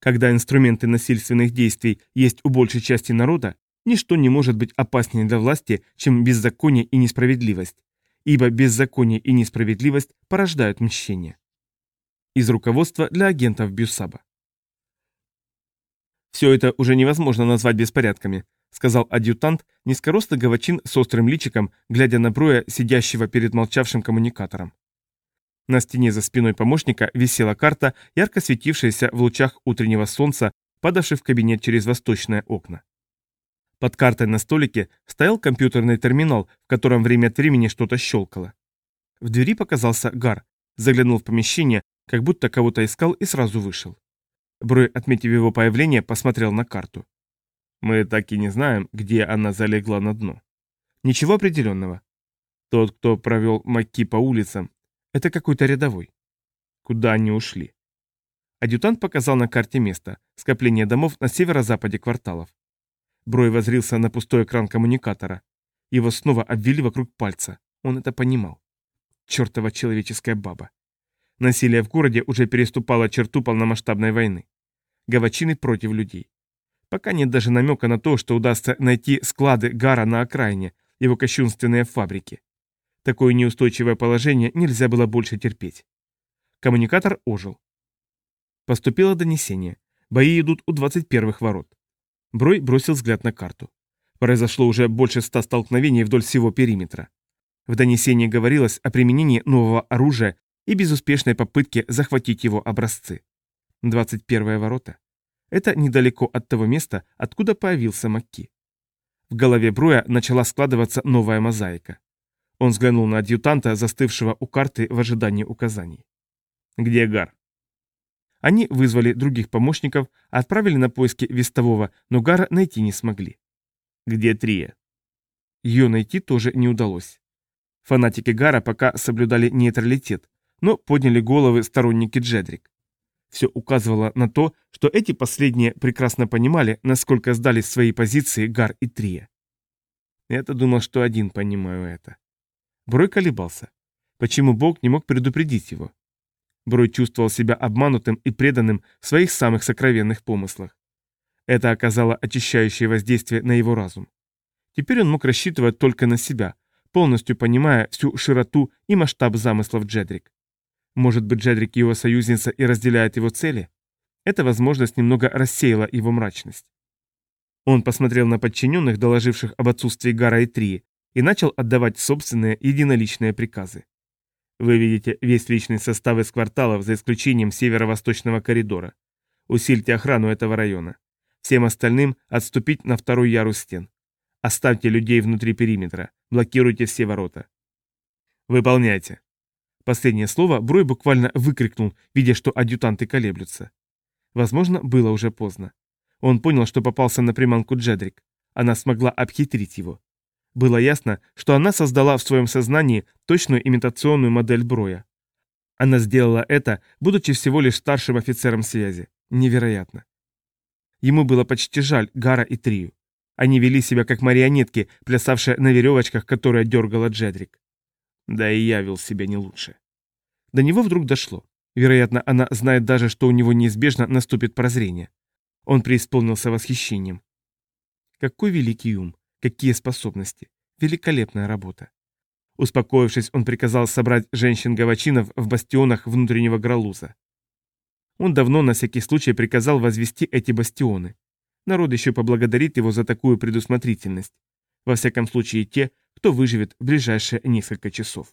Когда инструменты насильственных действий есть у большей части народа, ничто не может быть опаснее для власти, чем беззаконие и несправедливость, ибо беззаконие и несправедливость порождают мщение. Из руководства для агентов Бюсаба. «Все это уже невозможно назвать беспорядками», сказал адъютант, низкорослый гавачин с острым личиком, глядя на Броя, сидящего перед молчавшим коммуникатором. На стене за спиной помощника висела карта, ярко светившаяся в лучах утреннего солнца, падавшей в кабинет через восточное окна. Под картой на столике стоял компьютерный терминал, в котором время от времени что-то щелкало. В двери показался Гар, заглянул в помещение, как будто кого-то искал и сразу вышел. Брой, отметив его появление, посмотрел на карту. Мы так и не знаем, где она залегла на дно. Ничего определенного. Тот, кто провел Макки по улицам, это какой-то рядовой. Куда они ушли? Адъютант показал на карте место, скопление домов на северо-западе кварталов. Брой возрился на пустой экран коммуникатора. Его снова обвели вокруг пальца. Он это понимал. Чертова человеческая баба. Насилие в городе уже переступало черту полномасштабной войны. Гавачины против людей. Пока нет даже намека на то, что удастся найти склады Гара на окраине, его кощунственные фабрики. Такое неустойчивое положение нельзя было больше терпеть. Коммуникатор ожил. Поступило донесение. Бои идут у 21-х ворот. Брой бросил взгляд на карту. Произошло уже больше ста столкновений вдоль всего периметра. В донесении говорилось о применении нового оружия и безуспешной попытке захватить его образцы. 21-е ворота. Это недалеко от того места, откуда появился Макки. В голове Броя начала складываться новая мозаика. Он взглянул на адъютанта, застывшего у карты в ожидании указаний. «Где Гар?» Они вызвали других помощников, отправили на поиски вестового, но Гара найти не смогли. «Где Трия?» Ее найти тоже не удалось. Фанатики Гара пока соблюдали нейтралитет, но подняли головы сторонники Джедрик. Все указывало на то, что эти последние прекрасно понимали, насколько сдались свои позиции Гар и Трия. Я-то думал, что один понимаю это. Брой колебался. Почему Бог не мог предупредить его? Брой чувствовал себя обманутым и преданным в своих самых сокровенных помыслах. Это оказало очищающее воздействие на его разум. Теперь он мог рассчитывать только на себя, полностью понимая всю широту и масштаб замыслов Джедрик. Может быть, Джедрик его союзница и разделяет его цели? Эта возможность немного рассеяла его мрачность. Он посмотрел на подчиненных, доложивших об отсутствии Гара и Трии, и начал отдавать собственные единоличные приказы. Вы видите весь личный состав из кварталов, за исключением северо-восточного коридора. Усильте охрану этого района. Всем остальным отступить на второй ярус стен. Оставьте людей внутри периметра. Блокируйте все ворота. Выполняйте. Последнее слово Брой буквально выкрикнул, видя, что адъютанты колеблются. Возможно, было уже поздно. Он понял, что попался на приманку Джедрик. Она смогла обхитрить его. Было ясно, что она создала в своем сознании точную имитационную модель Броя. Она сделала это, будучи всего лишь старшим офицером связи. Невероятно. Ему было почти жаль Гара и Трию. Они вели себя как марионетки, плясавшие на веревочках, которые дергала Джедрик. Да и я вел себя не лучше. До него вдруг дошло. Вероятно, она знает даже, что у него неизбежно наступит прозрение. Он преисполнился восхищением. Какой великий ум! Какие способности! Великолепная работа. Успокоившись, он приказал собрать женщин-гавачинов в бастионах внутреннего Гралуза. Он давно на всякий случай приказал возвести эти бастионы. Народ еще поблагодарит его за такую предусмотрительность. Во всяком случае те, кто выживет в ближайшие несколько часов.